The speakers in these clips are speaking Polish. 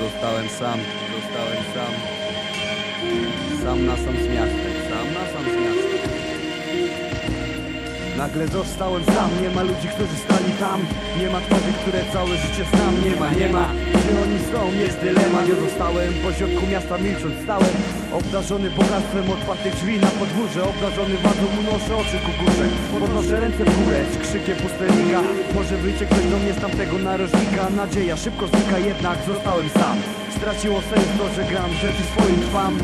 Zostałem sam, zostałem sam. Sam na sam z miastem, sam na sam z miastem. Nagle zostałem sam, nie ma ludzi, którzy stali tam Nie ma twarzy, które całe życie znam Nie ma, nie ma, oni są, jest dylemat Ja zostałem. Pośrodku miasta milcząc stałem. Obdarzony bogactwem otwartych drzwi na podwórze. Obdarzony wadzą unoszę oczy ku górze. Podnoszę ręce w górę z krzykiem pustelnika. Może wyjdzie ktoś do mnie z tamtego narożnika. Nadzieja szybko znika jednak zostałem sam. Straciło sens to, że gram, rzeczy swoim trwam.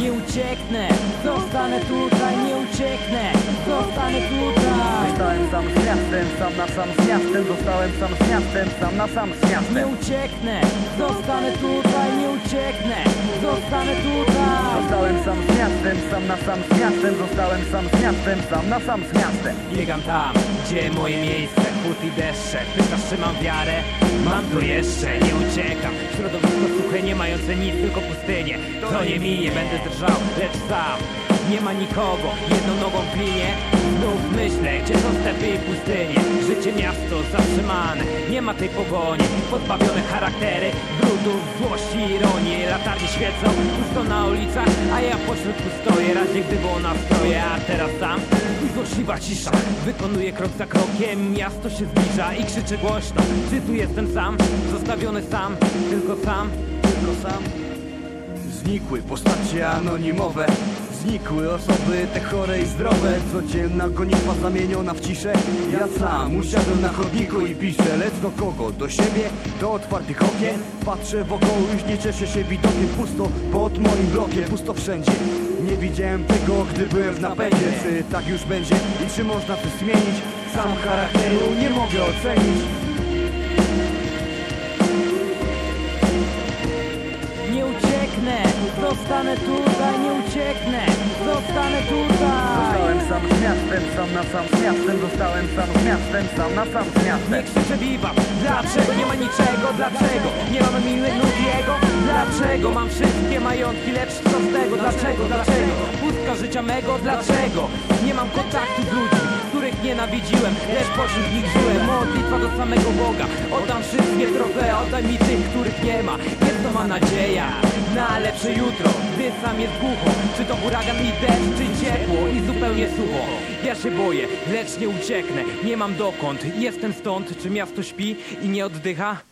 Nie ucieknę, zostanę tutaj, nie ucieknę, zostanę tutaj. Sam na sam z miastem Zostałem sam z miastem, sam na sam z Nie miastem ucieknę, zostanę tutaj, nie ucieknę, zostanę tutaj. Zostałem sam z miastem, sam na sam z miastem Zostałem sam z miastem, sam na sam z miastem. Biegam tam, gdzie moje miejsce, chłód i deszcze. Pytasz, czy mam wiarę? Mam to jeszcze, nie uciekam. Środowisko suche, nie mające nic, tylko pustynię To nie minie, będę drżał, lecz sam. Nie ma nikogo, jedną nogą plinie Znów myślę, gdzie są stepy i pustynie Życie miasto zatrzymane, nie ma tej pogoni. Pozbawione charaktery, brudów, złości, ironii. Latarnie świecą, pusto na ulicach A ja pośrodku stoję, razie gdy było nastroje A teraz sam złośliwa cisza. Wykonuję krok za krokiem, miasto się zbliża I krzyczę głośno, czy tu jestem sam? Zostawiony sam, tylko sam Tylko sam. Znikły postacie anonimowe Znikły osoby te chore i zdrowe Codzienna gonitwa zamieniona w ciszę Ja sam usiadłem na chodniku i piszę Lecz do kogo? Do siebie? Do otwartych okien? Patrzę wokoło, już nie cieszę się widokiem Pusto pod moim blokiem, pusto wszędzie Nie widziałem tego, gdy byłem w napędzie Czy tak już będzie i czy można coś zmienić? Sam charakteru nie mogę ocenić ucieknę, zostanę tutaj, nie ucieknę Zostanę tutaj. Zostałem sam z miastem, sam na sam z miastem Zostałem sam z miastem, sam na sam z Nie miastem krzyczę wiwat, dlaczego? Nie ma niczego, dlaczego? Nie mamy miłych jego, dlaczego? Mam wszystkie majątki, lecz co z tego, dlaczego, dlaczego? Pustka życia mego, dlaczego? Nie mam kontaktu z ludźmi, których nienawidziłem, lecz pośród nich żyłem, modlitwa do samego Boga, oddam wszystkie trofea, oddaj mi tych, których nie ma, jest to ma nadzieja na lepsze jutro, gdy sam jest głucho, czy to huragan i deszcz, czy ciepło? I zupełnie sucho, ja się boję, lecz nie ucieknę, nie mam dokąd, jestem stąd, czy miasto śpi i nie oddycha?